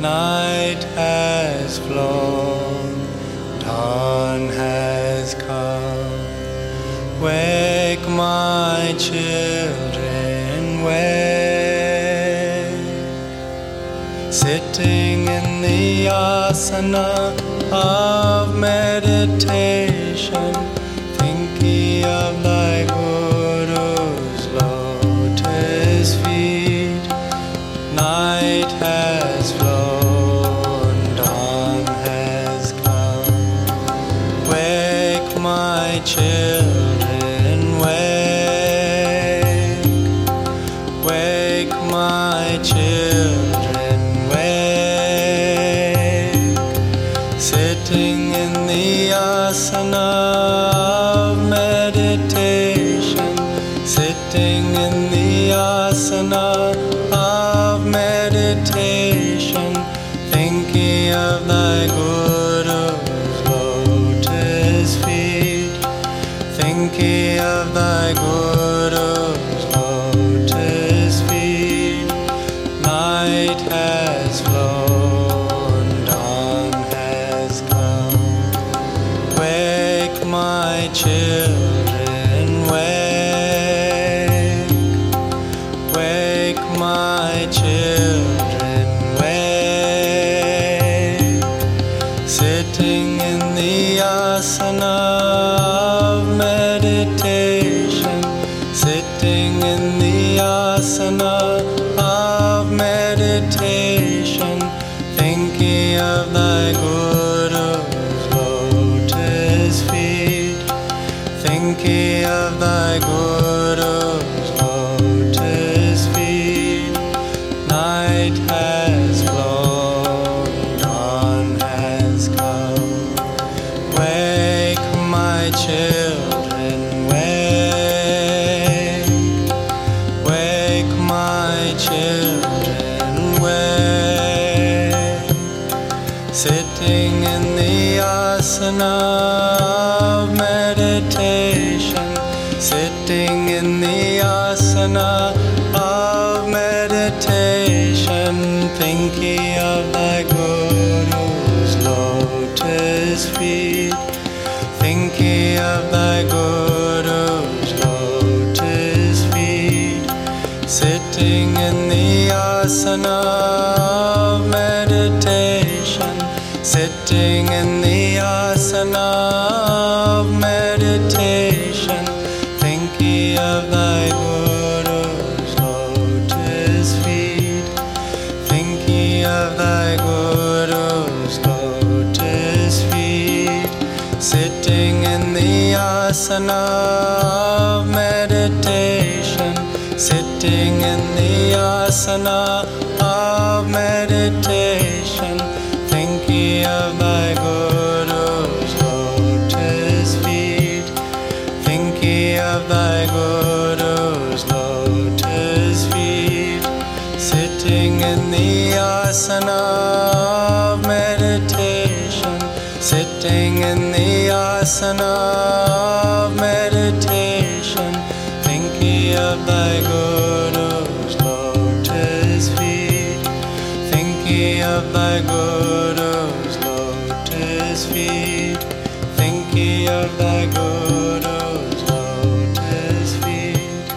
Night has flown, dawn has come. Wake my children, wake. Sitting in the asana of meditation, thinking of thy children, wake. Wake my children, wake. Sitting in the asana of meditation, sitting in the asana of meditation, thinking of thy Guru's thinking of thy Guru's lotus feet. Night has flown, dawn has come. Wake my children, wake. Wake my children, wake. Sitting in the asana meditation, sitting in the asana of meditation, thinking of thy Guru's lotus feet, thinking of thy Guru's in the asana of meditation, sitting in the asana of meditation, thinking of thy Guru's lotus feet, thinking of thy Guru's lotus feet, sitting in the asana of meditation, sitting in the asana of meditation, thinking of thy Guru's lotus feet, thinking of thy Guru's lotus feet, sitting in the asana of meditation, sitting in the asana of meditation, sitting in the asana his feet, think ye of thy Guru's lotus feet,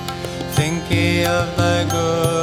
think ye of thy Guru's